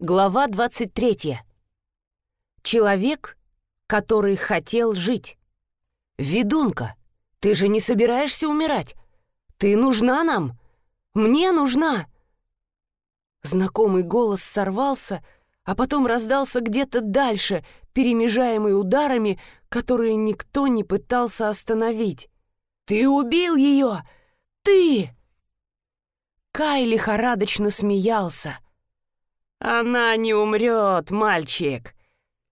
Глава 23. Человек, который хотел жить. «Ведунка, ты же не собираешься умирать? Ты нужна нам? Мне нужна!» Знакомый голос сорвался, а потом раздался где-то дальше, перемежаемый ударами, которые никто не пытался остановить. «Ты убил ее! Ты!» Кай лихорадочно смеялся — «Она не умрет, мальчик!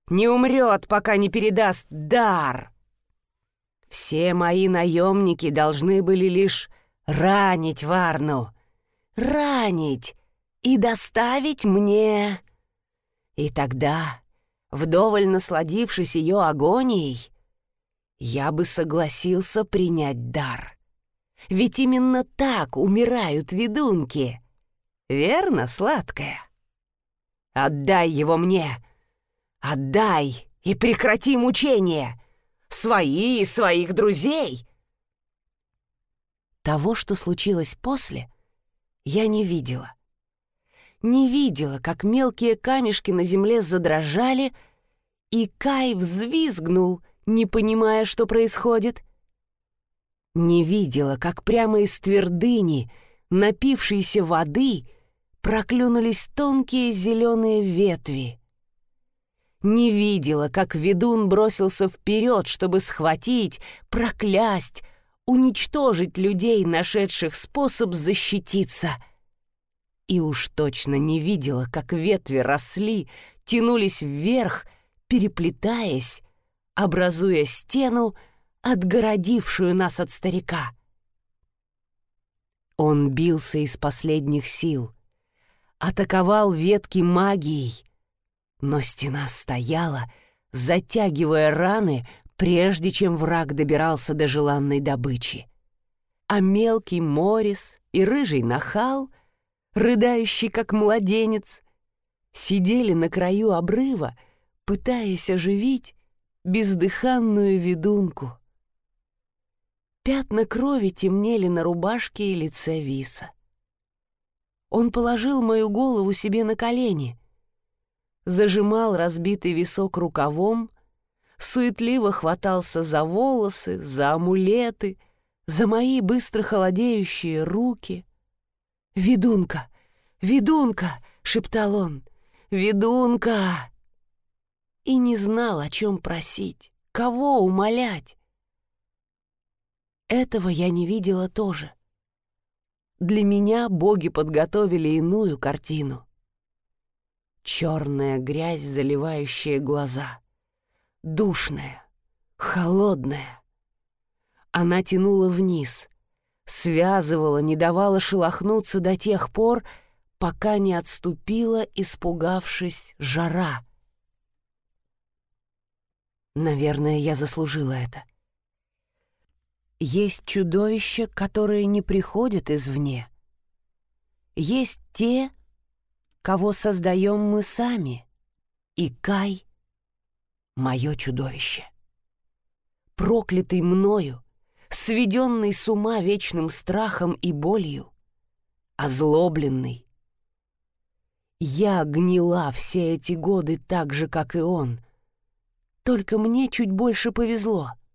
Не умрет, пока не передаст дар!» Все мои наемники должны были лишь ранить Варну. Ранить и доставить мне. И тогда, вдоволь насладившись ее агонией, я бы согласился принять дар. Ведь именно так умирают ведунки. Верно, сладкая? Отдай его мне! Отдай и прекрати мучения! Свои и своих друзей!» Того, что случилось после, я не видела. Не видела, как мелкие камешки на земле задрожали, и Кай взвизгнул, не понимая, что происходит. Не видела, как прямо из твердыни, напившейся воды, проклюнулись тонкие зеленые ветви. Не видела, как ведун бросился вперед, чтобы схватить, проклясть, уничтожить людей, нашедших способ защититься. И уж точно не видела, как ветви росли, тянулись вверх, переплетаясь, образуя стену, отгородившую нас от старика. Он бился из последних сил, атаковал ветки магией. Но стена стояла, затягивая раны, прежде чем враг добирался до желанной добычи. А мелкий Морис и рыжий нахал, рыдающий как младенец, сидели на краю обрыва, пытаясь оживить бездыханную ведунку. Пятна крови темнели на рубашке и лице Виса. Он положил мою голову себе на колени, зажимал разбитый висок рукавом, суетливо хватался за волосы, за амулеты, за мои быстро холодеющие руки. «Ведунка! Ведунка!» — шептал он. «Ведунка!» И не знал, о чем просить, кого умолять. Этого я не видела тоже. Для меня боги подготовили иную картину. Черная грязь, заливающая глаза. Душная, холодная. Она тянула вниз, связывала, не давала шелохнуться до тех пор, пока не отступила, испугавшись жара. Наверное, я заслужила это. — есть чудовища, которые не приходят извне. Есть те, кого создаем мы сами. И Кай — мое чудовище. Проклятый мною, сведенный с ума вечным страхом и болью, озлобленный. Я гнила все эти годы так же, как и он, только мне чуть больше повезло —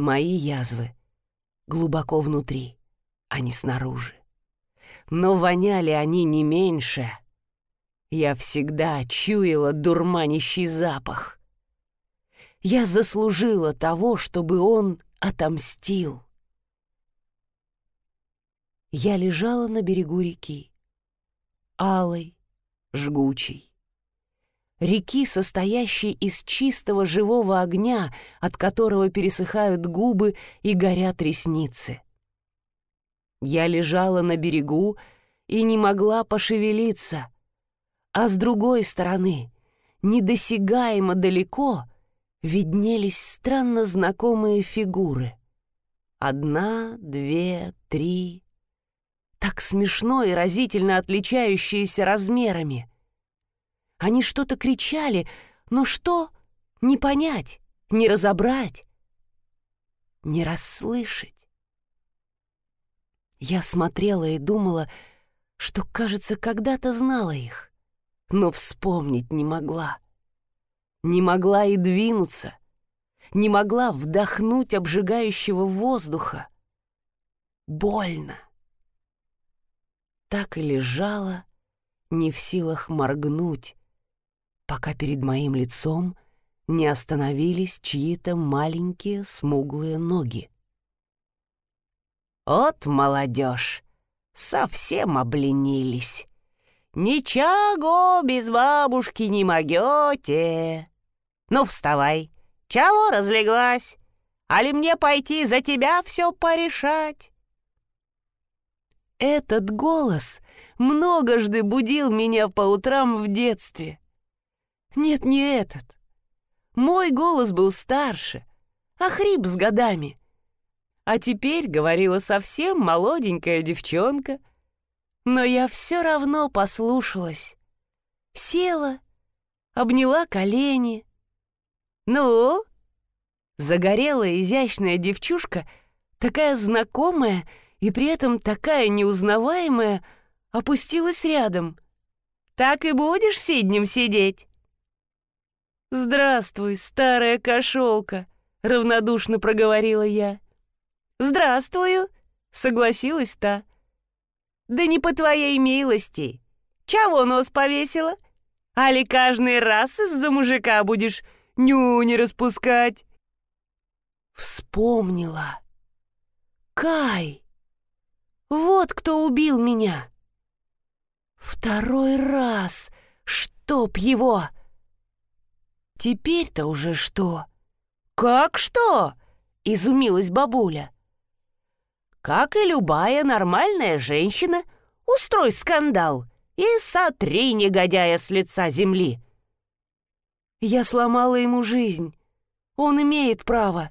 Мои язвы глубоко внутри, а не снаружи. Но воняли они не меньше. Я всегда чуяла дурманящий запах. Я заслужила того, чтобы он отомстил. Я лежала на берегу реки, алой, жгучей реки, состоящей из чистого живого огня, от которого пересыхают губы и горят ресницы. Я лежала на берегу и не могла пошевелиться, а с другой стороны, недосягаемо далеко, виднелись странно знакомые фигуры. Одна, две, три. Так смешно и разительно отличающиеся размерами. Они что-то кричали, но что? Не понять, не разобрать, не расслышать. Я смотрела и думала, что, кажется, когда-то знала их. но вспомнить не могла. Не могла и двинуться, не могла вдохнуть обжигающего воздуха. Больно. Так и лежала, не в силах моргнуть, пока перед моим лицом не остановились чьи-то маленькие смуглые ноги. «От молодежь! Совсем обленились! Ничего без бабушки не могете! Ну, вставай! Чего разлеглась? Али мне пойти за тебя все порешать?» Этот голос многожды будил меня по утрам в детстве. Нет, не этот. Мой голос был старше, а хрип с годами. А теперь говорила совсем молоденькая девчонка. Но я все равно послушалась. Села, обняла колени. «Ну?» Загорелая изящная девчушка, такая знакомая и при этом такая неузнаваемая, опустилась рядом. «Так и будешь сиднем сидеть?» «Здравствуй, старая кошелка», — равнодушно проговорила я. «Здравствую», — согласилась та. «Да не по твоей милости. Чего нос повесила? Али каждый раз из-за мужика будешь нюни распускать?» Вспомнила. Кай! Вот кто убил меня! Второй раз! Чтоб его! Теперь-то уже что? Как что? Изумилась бабуля. Как и любая нормальная женщина, устрой скандал и сотри негодяя с лица земли. Я сломала ему жизнь. Он имеет право.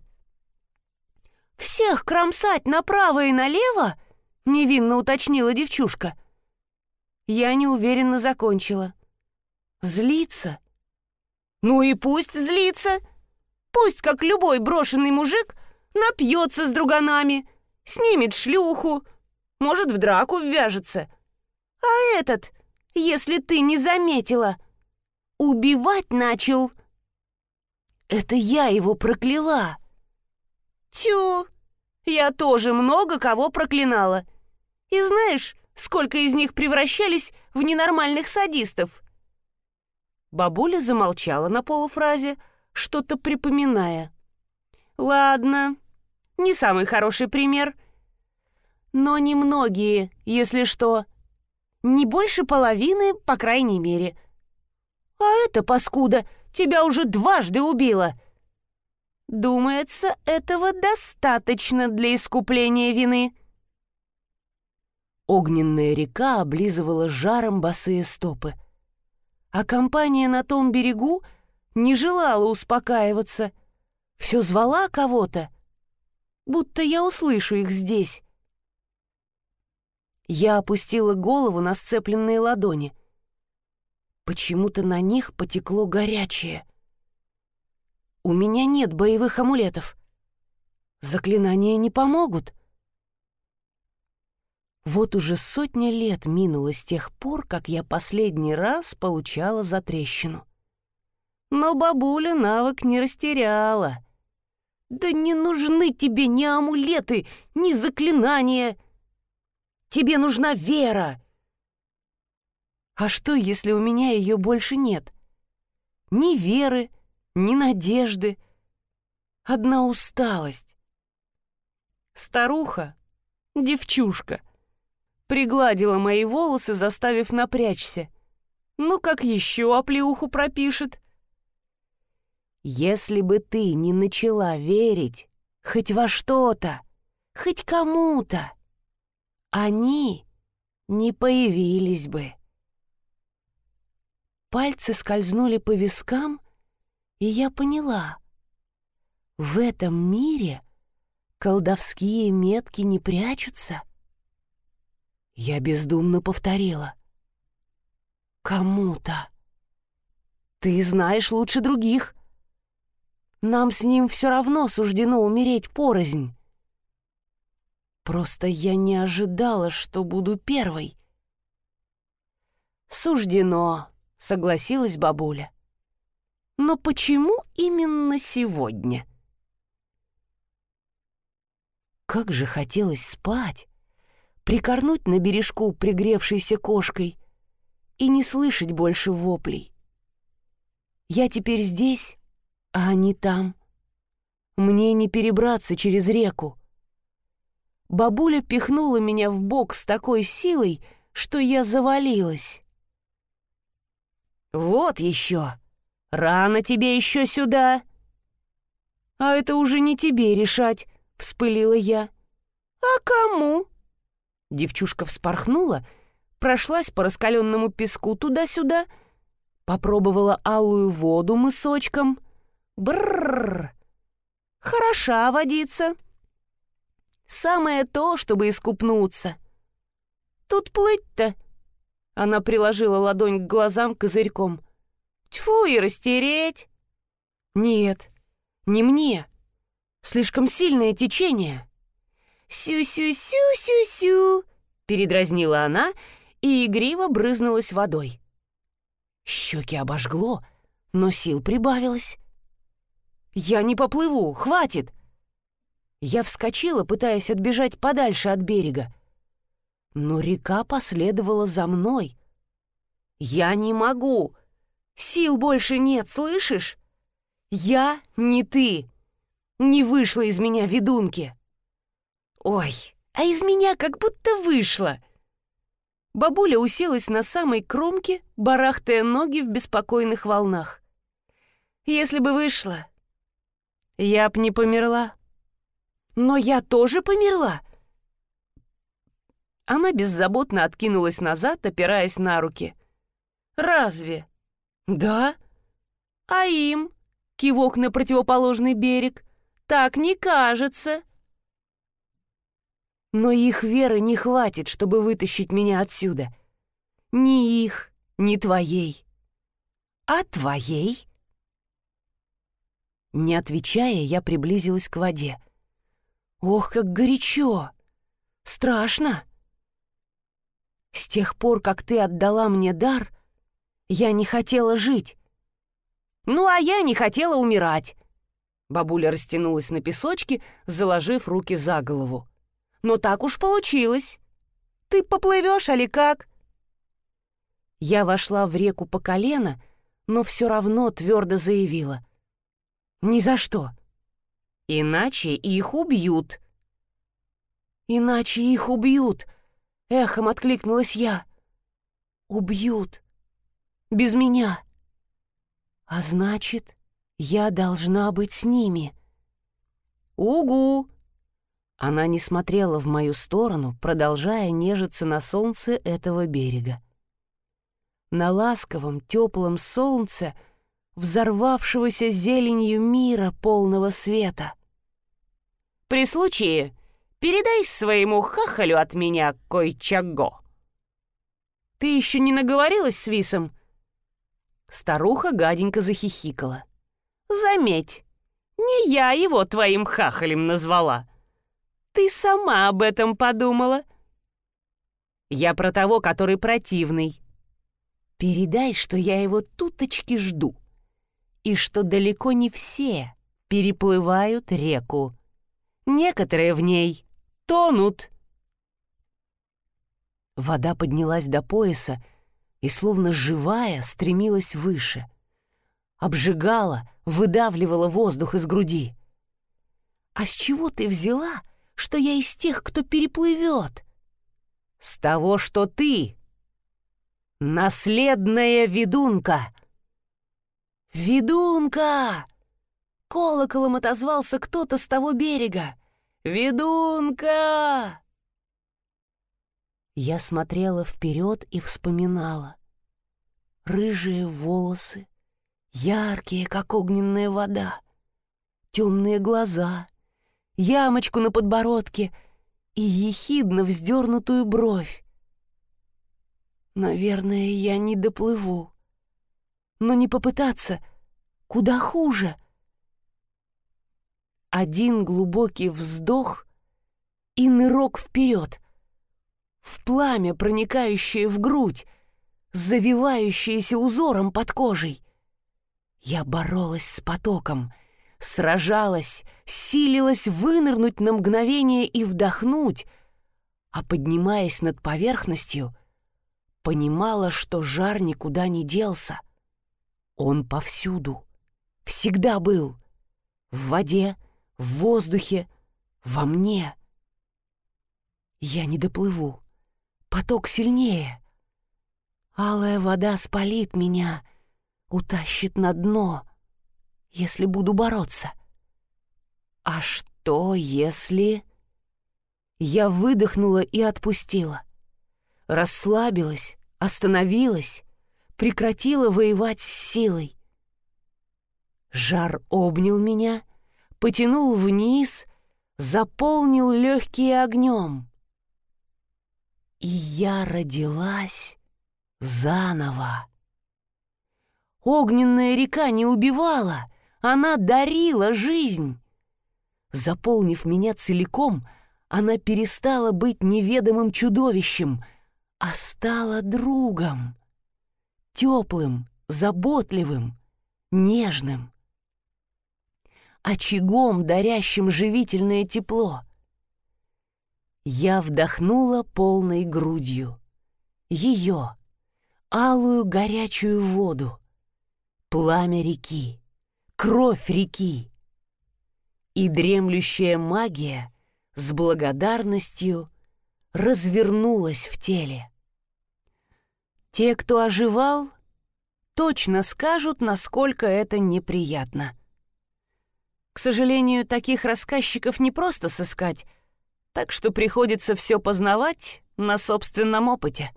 «Всех кромсать направо и налево?» — невинно уточнила девчушка. Я неуверенно закончила. «Злиться?» Ну и пусть злится. Пусть, как любой брошенный мужик, напьется с друганами, снимет шлюху, может, в драку ввяжется. А этот, если ты не заметила, убивать начал. Это я его прокляла. Тю, я тоже много кого проклинала. И знаешь, сколько из них превращались в ненормальных садистов? Бабуля замолчала на полуфразе, что-то припоминая. «Ладно, не самый хороший пример. Но немногие, если что. Не больше половины, по крайней мере. А эта паскуда тебя уже дважды убила. Думается, этого достаточно для искупления вины». Огненная река облизывала жаром босые стопы а компания на том берегу не желала успокаиваться. Все звала кого-то, будто я услышу их здесь. Я опустила голову на сцепленные ладони. Почему-то на них потекло горячее. У меня нет боевых амулетов. Заклинания не помогут. Вот уже сотня лет минуло с тех пор, как я последний раз получала затрещину. Но бабуля навык не растеряла. «Да не нужны тебе ни амулеты, ни заклинания. Тебе нужна вера». А что, если у меня ее больше нет? Ни веры, ни надежды. Одна усталость. Старуха, девчушка — Пригладила мои волосы, заставив напрячься. Ну, как еще оплеуху пропишет? Если бы ты не начала верить хоть во что-то, хоть кому-то, они не появились бы. Пальцы скользнули по вискам, и я поняла. В этом мире колдовские метки не прячутся. Я бездумно повторила. «Кому-то. Ты знаешь лучше других. Нам с ним все равно суждено умереть порознь. Просто я не ожидала, что буду первой». «Суждено», согласилась бабуля. Но почему именно сегодня? Как же хотелось спать, прикорнуть на бережку пригревшейся кошкой и не слышать больше воплей. Я теперь здесь, а они там. Мне не перебраться через реку. Бабуля пихнула меня в бок с такой силой, что я завалилась. «Вот еще! Рано тебе еще сюда!» «А это уже не тебе решать», — вспылила я. «А кому?» Девчушка вспорхнула, прошлась по раскаленному песку туда-сюда, попробовала алую воду мысочком. Бррр! Хороша водица. Самое то, чтобы искупнуться. Тут плыть-то. Она приложила ладонь к глазам козырьком. Тьфу и растереть. Нет, не мне. Слишком сильное течение. «Сю-сю-сю-сю-сю!» — передразнила она и игриво брызнулась водой. Щеки обожгло, но сил прибавилось. «Я не поплыву, хватит!» Я вскочила, пытаясь отбежать подальше от берега. Но река последовала за мной. «Я не могу! Сил больше нет, слышишь? Я не ты! Не вышла из меня ведунки!» «Ой, а из меня как будто вышло!» Бабуля уселась на самой кромке, барахтая ноги в беспокойных волнах. «Если бы вышла, я б не померла. Но я тоже померла!» Она беззаботно откинулась назад, опираясь на руки. «Разве?» «Да?» «А им?» — кивок на противоположный берег. «Так не кажется!» Но их веры не хватит, чтобы вытащить меня отсюда. Ни их, ни твоей. А твоей? Не отвечая, я приблизилась к воде. Ох, как горячо! Страшно! С тех пор, как ты отдала мне дар, я не хотела жить. Ну, а я не хотела умирать. Бабуля растянулась на песочке, заложив руки за голову. Но так уж получилось. Ты поплывешь, али как?» Я вошла в реку по колено, но все равно твердо заявила. «Ни за что. Иначе их убьют». «Иначе их убьют», — эхом откликнулась я. «Убьют. Без меня. А значит, я должна быть с ними». «Угу», она не смотрела в мою сторону, продолжая нежиться на солнце этого берега. На ласковом, теплом солнце, взорвавшегося зеленью мира полного света. «При случае передай своему хахалю от меня кой-чаго». «Ты еще не наговорилась с Висом?» Старуха гаденько захихикала. «Заметь, не я его твоим хахалем назвала» ты сама об этом подумала?» «Я про того, который противный. Передай, что я его туточки жду, и что далеко не все переплывают реку. Некоторые в ней тонут». Вода поднялась до пояса и, словно живая, стремилась выше. Обжигала, выдавливала воздух из груди. «А с чего ты взяла, что я из тех, кто переплывет. С того, что ты — наследная ведунка. Ведунка! Колоколом отозвался кто-то с того берега. Ведунка! Я смотрела вперед и вспоминала. Рыжие волосы, яркие, как огненная вода, темные глаза — ямочку на подбородке и ехидно вздернутую бровь. Наверное, я не доплыву. Но не попытаться куда хуже. Один глубокий вздох и нырок вперед, в пламя, проникающее в грудь, завивающиеся узором под кожей. Я боролась с потоком, сражалась, силилась вынырнуть на мгновение и вдохнуть, а поднимаясь над поверхностью, понимала, что жар никуда не делся. Он повсюду, всегда был, в воде, в воздухе, во мне. Я не доплыву, поток сильнее. Алая вода спалит меня, утащит на дно, если буду бороться. А что, если... Я выдохнула и отпустила. Расслабилась, остановилась, прекратила воевать с силой. Жар обнял меня, потянул вниз, заполнил легкие огнем. И я родилась заново. Огненная река не убивала, она дарила жизнь. Заполнив меня целиком, она перестала быть неведомым чудовищем, а стала другом. Теплым, заботливым, нежным. Очагом, дарящим живительное тепло. Я вдохнула полной грудью. Ее, алую горячую воду, пламя реки, кровь реки. И дремлющая магия с благодарностью развернулась в теле. Те, кто оживал, точно скажут, насколько это неприятно. К сожалению, таких рассказчиков не просто сыскать, так что приходится все познавать на собственном опыте.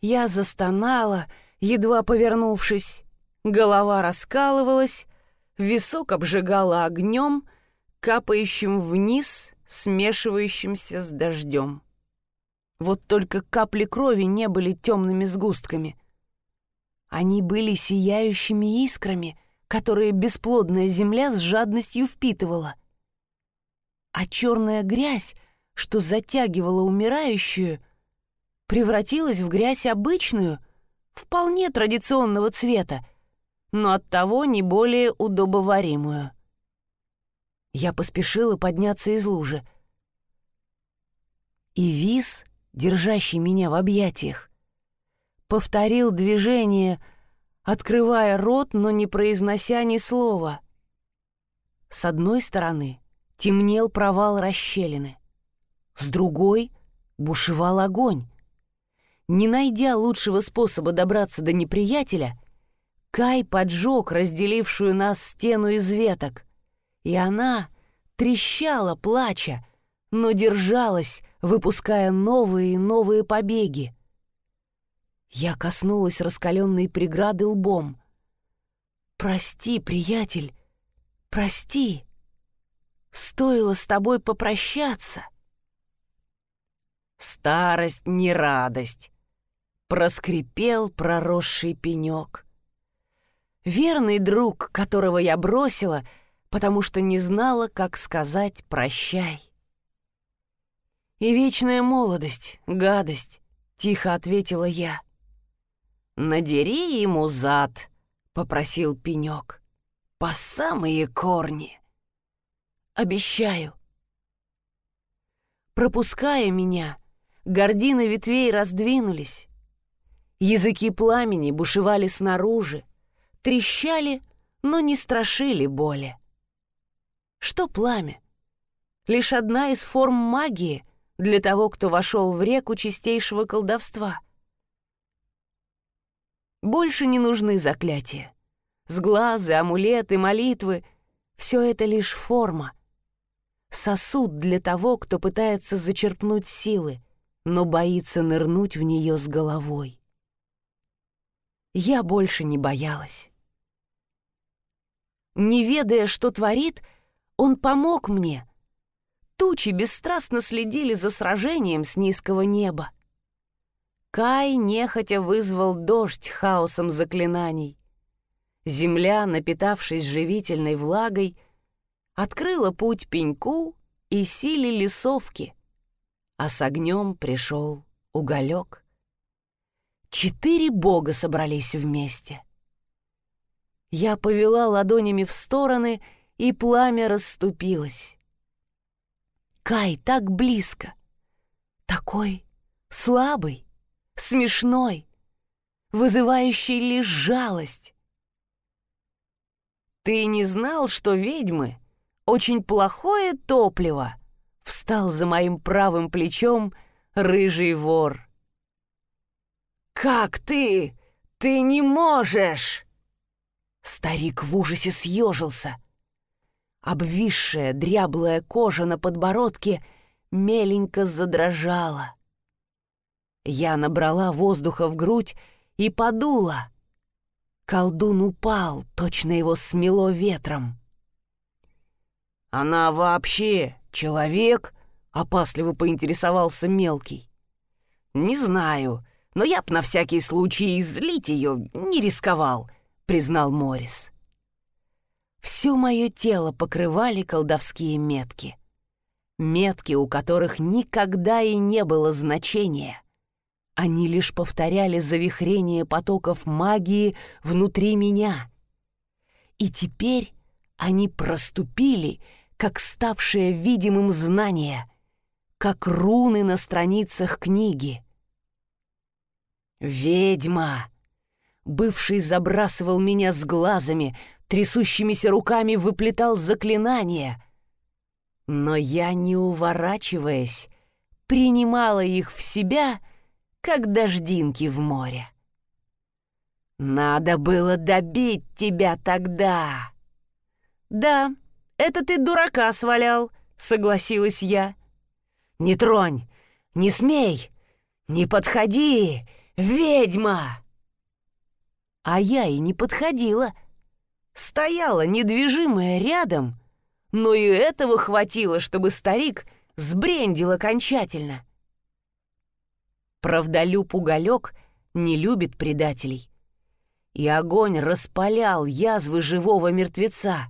Я застонала, едва повернувшись. Голова раскалывалась, висок обжигала огнем, капающим вниз, смешивающимся с дождем. Вот только капли крови не были темными сгустками. Они были сияющими искрами, которые бесплодная земля с жадностью впитывала. А черная грязь, что затягивала умирающую, превратилась в грязь обычную, вполне традиционного цвета, но оттого не более удобоваримую. Я поспешила подняться из лужи. И Вис, держащий меня в объятиях, повторил движение, открывая рот, но не произнося ни слова. С одной стороны темнел провал расщелины, с другой бушевал огонь. Не найдя лучшего способа добраться до неприятеля, Кай поджег разделившую нас стену из веток, и она трещала, плача, но держалась, выпуская новые и новые побеги. Я коснулась раскаленной преграды лбом. «Прости, приятель, прости. Стоило с тобой попрощаться». «Старость не радость», проскрипел проросший пенек. Верный друг, которого я бросила, потому что не знала, как сказать «прощай». «И вечная молодость, гадость», — тихо ответила я. «Надери ему зад», — попросил пенек, — «по самые корни». «Обещаю». Пропуская меня, гордины ветвей раздвинулись, Языки пламени бушевали снаружи, трещали, но не страшили боли. Что пламя? Лишь одна из форм магии для того, кто вошел в реку чистейшего колдовства. Больше не нужны заклятия. Сглазы, амулеты, молитвы — все это лишь форма. Сосуд для того, кто пытается зачерпнуть силы, но боится нырнуть в нее с головой я больше не боялась. Не ведая, что творит, он помог мне. Тучи бесстрастно следили за сражением с низкого неба. Кай нехотя вызвал дождь хаосом заклинаний. Земля, напитавшись живительной влагой, открыла путь пеньку и силе лесовки, а с огнем пришел уголек. Четыре бога собрались вместе. Я повела ладонями в стороны, и пламя расступилось. Кай так близко, такой слабый, смешной, вызывающий лишь жалость. «Ты не знал, что ведьмы — очень плохое топливо?» — встал за моим правым плечом рыжий вор. «Как ты? Ты не можешь!» Старик в ужасе съежился. Обвисшая дряблая кожа на подбородке меленько задрожала. Я набрала воздуха в грудь и подула. Колдун упал, точно его смело ветром. «Она вообще человек?» — опасливо поинтересовался мелкий. «Не знаю, но я б на всякий случай злить ее не рисковал», — признал Морис. Все мое тело покрывали колдовские метки. Метки, у которых никогда и не было значения. Они лишь повторяли завихрение потоков магии внутри меня. И теперь они проступили, как ставшее видимым знание, как руны на страницах книги. «Ведьма!» Бывший забрасывал меня с глазами, трясущимися руками выплетал заклинания. Но я, не уворачиваясь, принимала их в себя — как дождинки в море. «Надо было добить тебя тогда!» «Да, это ты дурака свалял», — согласилась я. «Не тронь! Не смей! Не подходи! Ведьма!» А я и не подходила. Стояла недвижимая рядом, но и этого хватило, чтобы старик сбрендил окончательно. Правдолюб уголек не любит предателей. И огонь распалял язвы живого мертвеца.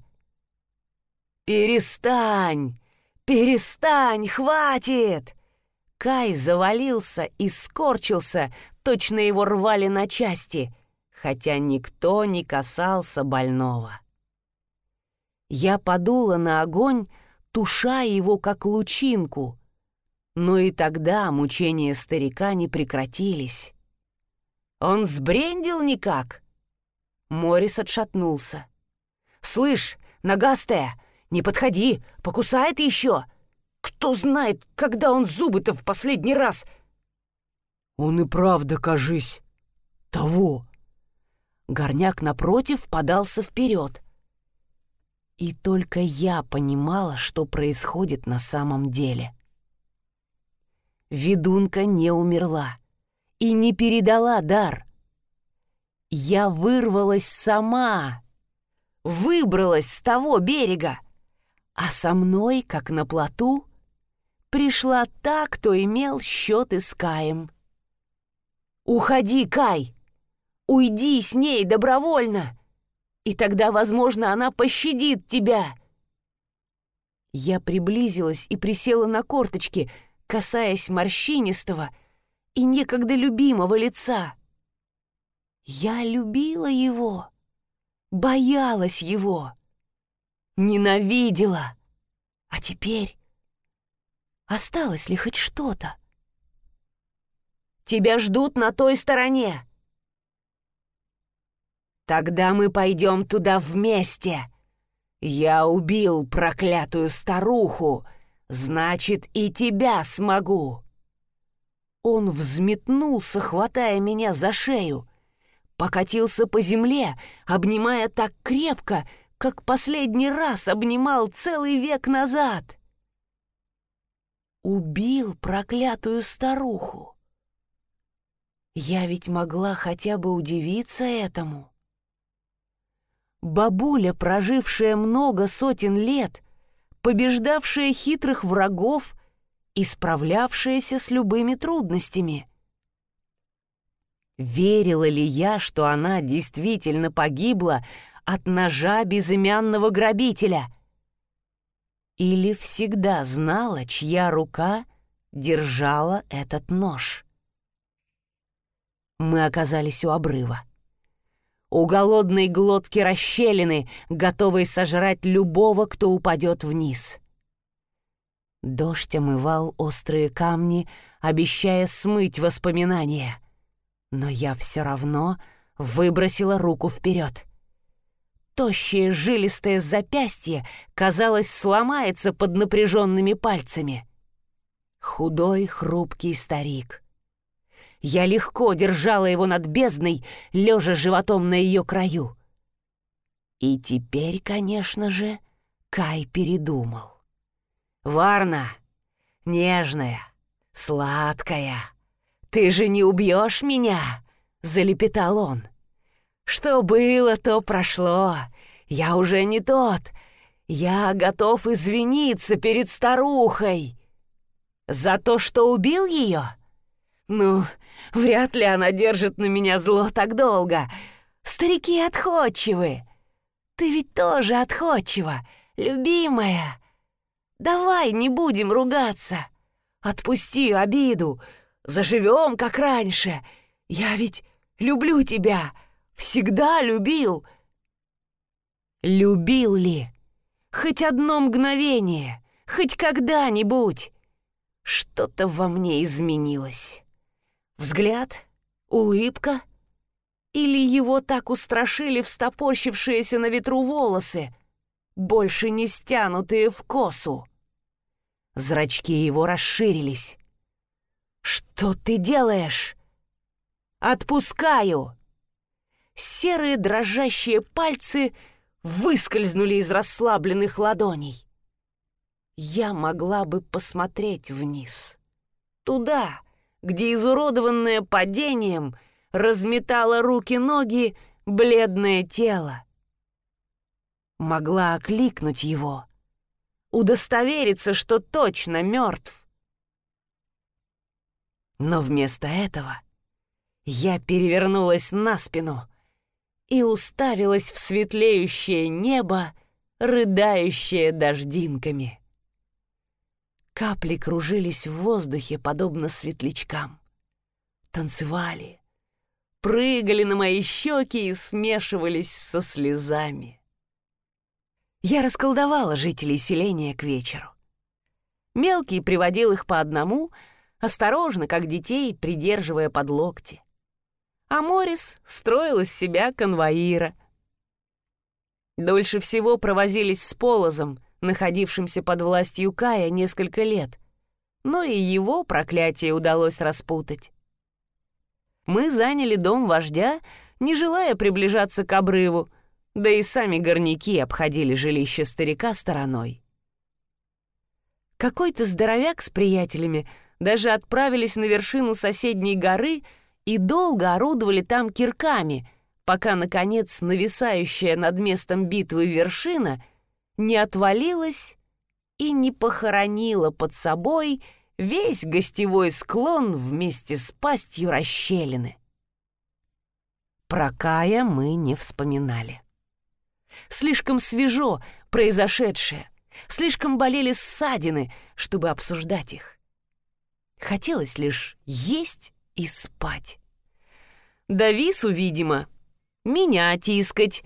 «Перестань! Перестань! Хватит!» Кай завалился и скорчился, точно его рвали на части, хотя никто не касался больного. Я подула на огонь, туша его как лучинку, но и тогда мучения старика не прекратились. «Он сбрендил никак?» Морис отшатнулся. «Слышь, ногастая, не подходи, покусает еще! Кто знает, когда он зубы-то в последний раз...» «Он и правда, кажись, того!» Горняк напротив подался вперед. И только я понимала, что происходит на самом деле. Ведунка не умерла и не передала дар. Я вырвалась сама, выбралась с того берега, а со мной, как на плоту, пришла та, кто имел счеты с Каем. «Уходи, Кай! Уйди с ней добровольно, и тогда, возможно, она пощадит тебя!» Я приблизилась и присела на корточки — касаясь морщинистого и некогда любимого лица. Я любила его, боялась его, ненавидела. А теперь осталось ли хоть что-то? Тебя ждут на той стороне. Тогда мы пойдем туда вместе. Я убил проклятую старуху, Значит, и тебя смогу!» Он взметнулся, хватая меня за шею, покатился по земле, обнимая так крепко, как последний раз обнимал целый век назад. Убил проклятую старуху. Я ведь могла хотя бы удивиться этому. Бабуля, прожившая много сотен лет, побеждавшая хитрых врагов и справлявшаяся с любыми трудностями. Верила ли я, что она действительно погибла от ножа безымянного грабителя? Или всегда знала, чья рука держала этот нож? Мы оказались у обрыва. У голодной глотки расщелины, готовой сожрать любого, кто упадет вниз. Дождь омывал острые камни, обещая смыть воспоминания. Но я все равно выбросила руку вперед. Тощее жилистое запястье, казалось, сломается под напряженными пальцами. Худой, хрупкий старик. Я легко держала его над бездной, лежа животом на ее краю. И теперь, конечно же, Кай передумал. «Варна, нежная, сладкая, ты же не убьешь меня?» — залепетал он. «Что было, то прошло. Я уже не тот. Я готов извиниться перед старухой. За то, что убил ее? Ну, вряд ли она держит на меня зло так долго. Старики отходчивы. Ты ведь тоже отходчива, любимая. Давай не будем ругаться. Отпусти обиду. Заживем, как раньше. Я ведь люблю тебя. Всегда любил. Любил ли? Хоть одно мгновение, хоть когда-нибудь. Что-то во мне изменилось. Взгляд, улыбка или его так устрашили встопорщившиеся на ветру волосы — больше не стянутые в косу. Зрачки его расширились. «Что ты делаешь?» «Отпускаю!» Серые дрожащие пальцы выскользнули из расслабленных ладоней. Я могла бы посмотреть вниз. Туда, где изуродованное падением разметало руки-ноги бледное тело могла окликнуть его, удостовериться, что точно мертв. Но вместо этого я перевернулась на спину и уставилась в светлеющее небо, рыдающее дождинками. Капли кружились в воздухе, подобно светлячкам. Танцевали, прыгали на мои щеки и смешивались со слезами я расколдовала жителей селения к вечеру. Мелкий приводил их по одному, осторожно, как детей, придерживая под локти. А Морис строил из себя конвоира. Дольше всего провозились с Полозом, находившимся под властью Кая несколько лет, но и его проклятие удалось распутать. Мы заняли дом вождя, не желая приближаться к обрыву, да и сами горняки обходили жилище старика стороной. Какой-то здоровяк с приятелями даже отправились на вершину соседней горы и долго орудовали там кирками, пока, наконец, нависающая над местом битвы вершина не отвалилась и не похоронила под собой весь гостевой склон вместе с пастью расщелины. Про Кая мы не вспоминали. Слишком свежо произошедшее, слишком болели ссадины, чтобы обсуждать их. Хотелось лишь есть и спать. Давису, видимо, меня тискать,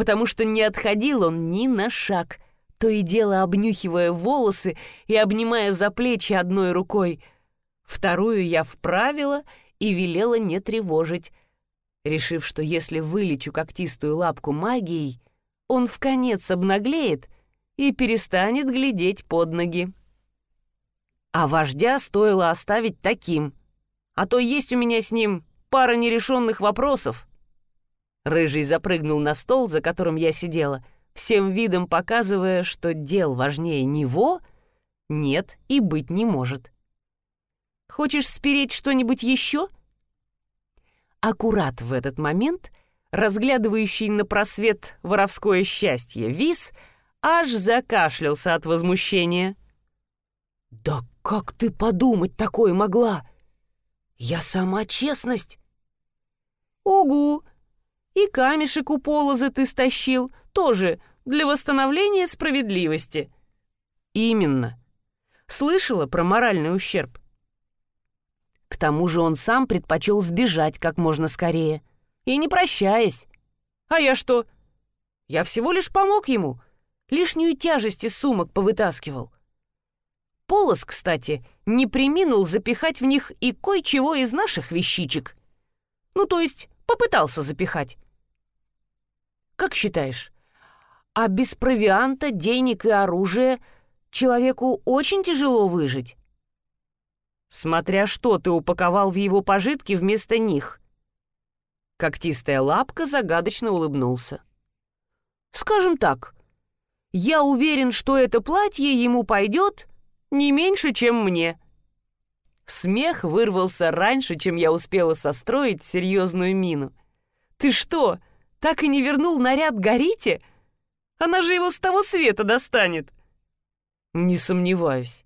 потому что не отходил он ни на шаг, то и дело обнюхивая волосы и обнимая за плечи одной рукой. Вторую я вправила и велела не тревожить, решив, что если вылечу когтистую лапку магией, он в конец обнаглеет и перестанет глядеть под ноги. А вождя стоило оставить таким, а то есть у меня с ним пара нерешенных вопросов. Рыжий запрыгнул на стол, за которым я сидела, всем видом показывая, что дел важнее него нет и быть не может. «Хочешь спереть что-нибудь еще?» Аккурат в этот момент разглядывающий на просвет воровское счастье Вис, аж закашлялся от возмущения. «Да как ты подумать такое могла? Я сама честность!» «Угу! И камешек у полоза ты стащил, тоже для восстановления справедливости». «Именно. Слышала про моральный ущерб?» К тому же он сам предпочел сбежать как можно скорее. И не прощаясь. А я что? Я всего лишь помог ему. Лишнюю тяжесть из сумок повытаскивал. Полос, кстати, не приминул запихать в них и кое-чего из наших вещичек. Ну, то есть попытался запихать. Как считаешь, а без провианта, денег и оружия человеку очень тяжело выжить? Смотря что ты упаковал в его пожитки вместо них. Когтистая лапка загадочно улыбнулся. Скажем так, я уверен, что это платье ему пойдет не меньше, чем мне. Смех вырвался раньше, чем я успела состроить серьезную мину. «Ты что, так и не вернул наряд Горите? Она же его с того света достанет!» «Не сомневаюсь.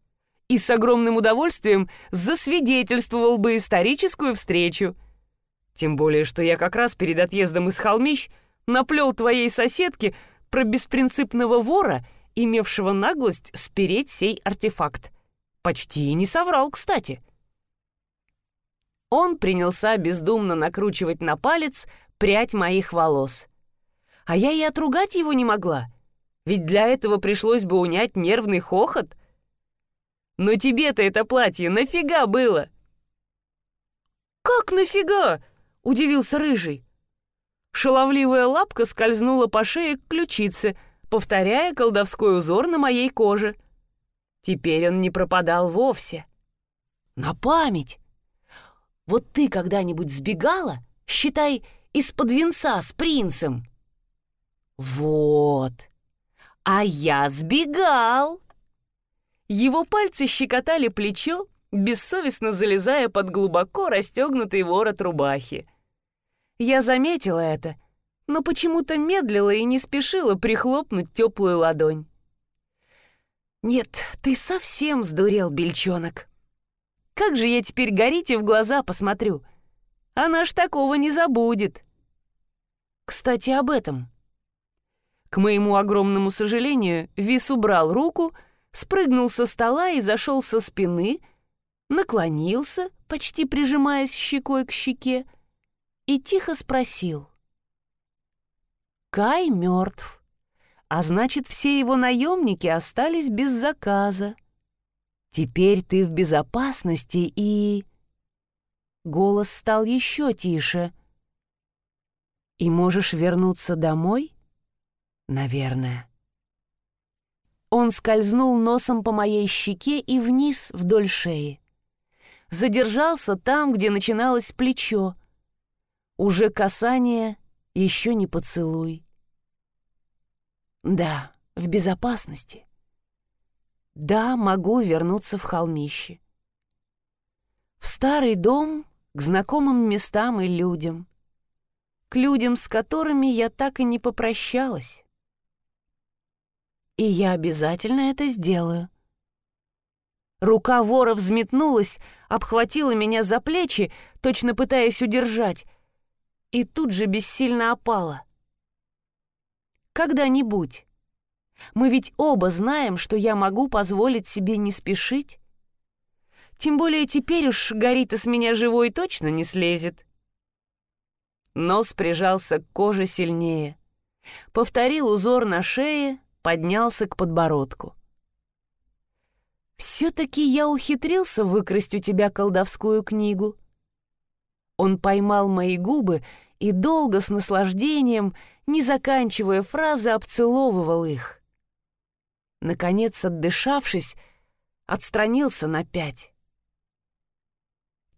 И с огромным удовольствием засвидетельствовал бы историческую встречу. Тем более, что я как раз перед отъездом из Холмищ наплел твоей соседке про беспринципного вора, имевшего наглость спереть сей артефакт. Почти и не соврал, кстати. Он принялся бездумно накручивать на палец прядь моих волос. А я и отругать его не могла, ведь для этого пришлось бы унять нервный хохот. Но тебе-то это платье нафига было? «Как нафига?» — удивился Рыжий. Шаловливая лапка скользнула по шее к ключице, повторяя колдовской узор на моей коже. Теперь он не пропадал вовсе. «На память!» Вот ты когда-нибудь сбегала, считай, из-под венца с принцем? Вот. А я сбегал. Его пальцы щекотали плечо, бессовестно залезая под глубоко расстегнутый ворот рубахи. Я заметила это, но почему-то медлила и не спешила прихлопнуть теплую ладонь. «Нет, ты совсем сдурел, бельчонок», как же я теперь горите в глаза посмотрю? Она ж такого не забудет. Кстати, об этом. К моему огромному сожалению, Вис убрал руку, спрыгнул со стола и зашел со спины, наклонился, почти прижимаясь щекой к щеке, и тихо спросил. «Кай мертв, а значит, все его наемники остались без заказа. Теперь ты в безопасности и...» Голос стал еще тише. «И можешь вернуться домой?» «Наверное». Он скользнул носом по моей щеке и вниз вдоль шеи. Задержался там, где начиналось плечо. Уже касание, еще не поцелуй. Да, в безопасности. Да, могу вернуться в холмище. В старый дом, к знакомым местам и людям. Людям, с которыми я так и не попрощалась. И я обязательно это сделаю. Рука вора взметнулась, обхватила меня за плечи, точно пытаясь удержать, и тут же бессильно опала. Когда-нибудь, мы ведь оба знаем, что я могу позволить себе не спешить. Тем более теперь уж Горита с меня живой точно не слезет. Нос прижался к коже сильнее. Повторил узор на шее, поднялся к подбородку. «Все-таки я ухитрился выкрасть у тебя колдовскую книгу». Он поймал мои губы и долго с наслаждением, не заканчивая фразы, обцеловывал их наконец отдышавшись, отстранился на пять.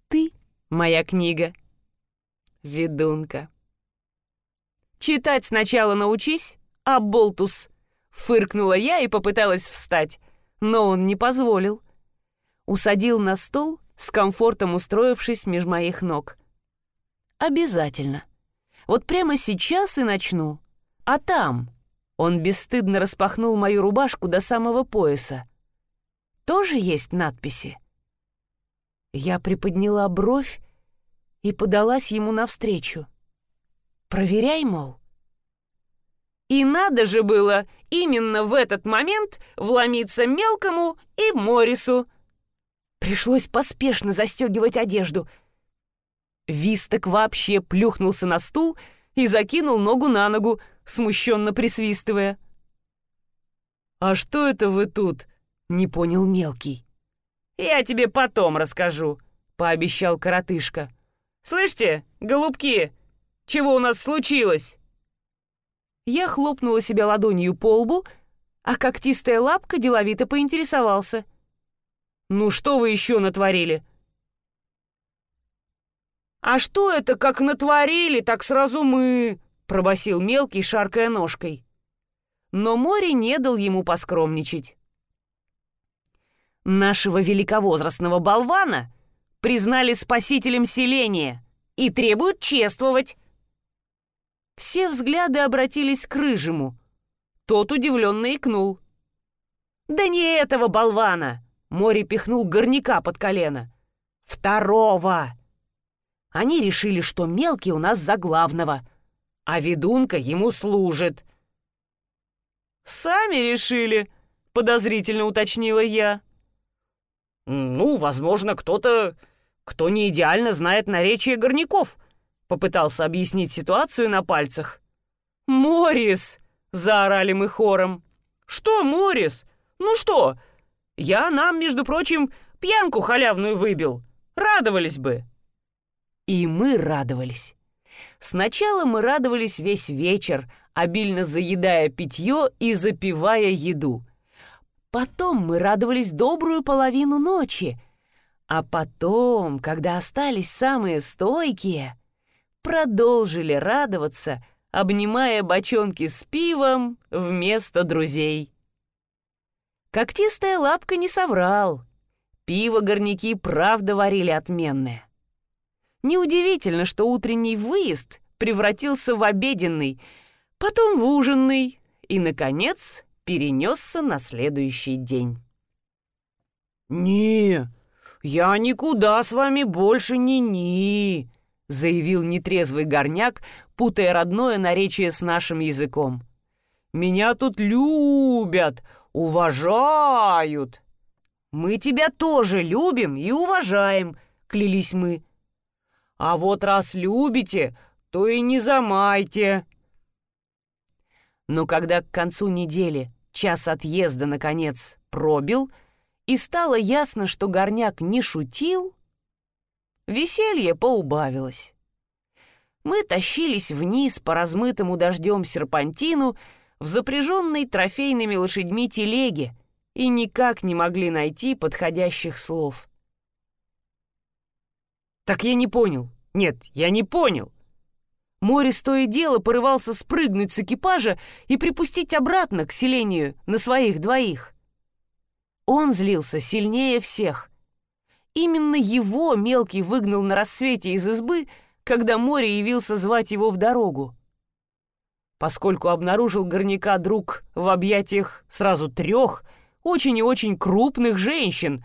«Ты — моя книга, ведунка». «Читать сначала научись, а болтус!» — фыркнула я и попыталась встать, но он не позволил. Усадил на стол, с комфортом устроившись меж моих ног. «Обязательно. Вот прямо сейчас и начну. А там, он бесстыдно распахнул мою рубашку до самого пояса. «Тоже есть надписи?» Я приподняла бровь и подалась ему навстречу. «Проверяй, мол». И надо же было именно в этот момент вломиться мелкому и Морису. Пришлось поспешно застегивать одежду. Висток вообще плюхнулся на стул и закинул ногу на ногу, смущенно присвистывая. «А что это вы тут?» — не понял мелкий. «Я тебе потом расскажу», — пообещал коротышка. «Слышите, голубки, чего у нас случилось?» Я хлопнула себя ладонью по лбу, а когтистая лапка деловито поинтересовался. «Ну что вы еще натворили?» «А что это, как натворили, так сразу мы?» — пробасил мелкий, шаркая ножкой. Но море не дал ему поскромничать. Нашего великовозрастного болвана признали спасителем селения и требуют чествовать. Все взгляды обратились к Рыжему. Тот удивленно икнул. «Да не этого болвана!» Море пихнул горняка под колено. «Второго!» Они решили, что мелкий у нас за главного, а ведунка ему служит. «Сами решили», — подозрительно уточнила я. «Ну, возможно, кто-то, кто не идеально знает наречие горняков», — попытался объяснить ситуацию на пальцах. «Морис!» — заорали мы хором. «Что, Морис? Ну что? Я нам, между прочим, пьянку халявную выбил. Радовались бы». И мы радовались. Сначала мы радовались весь вечер, обильно заедая питье и запивая еду — Потом мы радовались добрую половину ночи. А потом, когда остались самые стойкие, продолжили радоваться, обнимая бочонки с пивом вместо друзей. Когтистая лапка не соврал. Пиво горняки правда варили отменное. Неудивительно, что утренний выезд превратился в обеденный, потом в ужинный и, наконец, перенесся на следующий день. «Не, я никуда с вами больше не-ни», — заявил нетрезвый горняк, путая родное наречие с нашим языком. «Меня тут любят, уважают». «Мы тебя тоже любим и уважаем», — клялись мы. «А вот раз любите, то и не замайте». Но когда к концу недели Час отъезда, наконец, пробил, и стало ясно, что горняк не шутил, веселье поубавилось. Мы тащились вниз по размытому дождем серпантину в запряженной трофейными лошадьми телеге и никак не могли найти подходящих слов. «Так я не понял. Нет, я не понял. Морис то и дело порывался спрыгнуть с экипажа и припустить обратно к селению на своих двоих. Он злился сильнее всех. Именно его мелкий выгнал на рассвете из избы, когда море явился звать его в дорогу. Поскольку обнаружил горняка друг в объятиях сразу трех очень и очень крупных женщин,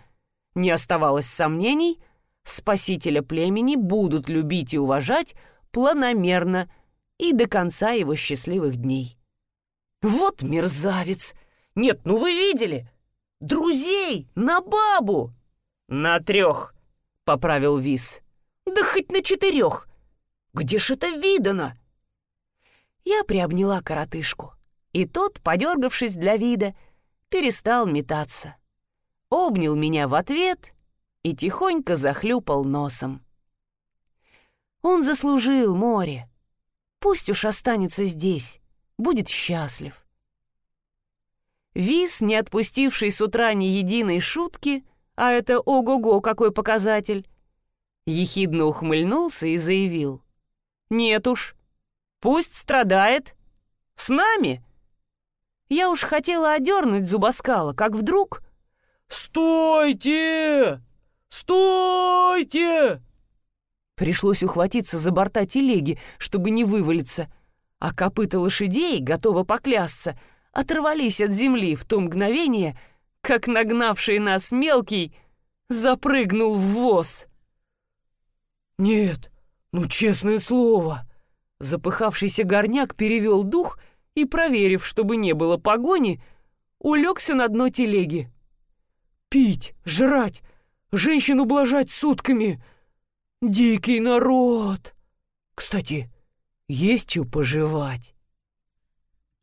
не оставалось сомнений, спасителя племени будут любить и уважать планомерно и до конца его счастливых дней. Вот мерзавец! Нет, ну вы видели? Друзей на бабу! На трех, поправил Вис. Да хоть на четырех. Где ж это видано? Я приобняла коротышку, и тот, подергавшись для вида, перестал метаться. Обнял меня в ответ и тихонько захлюпал носом. Он заслужил море. Пусть уж останется здесь, будет счастлив. Вис, не отпустивший с утра ни единой шутки, а это ого-го какой показатель, ехидно ухмыльнулся и заявил. «Нет уж, пусть страдает. С нами». Я уж хотела одернуть зубоскала, как вдруг... «Стойте! Стойте!» Пришлось ухватиться за борта телеги, чтобы не вывалиться, а копыта лошадей, готово поклясться, оторвались от земли в то мгновение, как нагнавший нас мелкий запрыгнул в воз. «Нет, ну честное слово!» Запыхавшийся горняк перевел дух и, проверив, чтобы не было погони, улегся на дно телеги. «Пить, жрать, женщин ублажать сутками. Дикий народ. Кстати, есть что пожевать.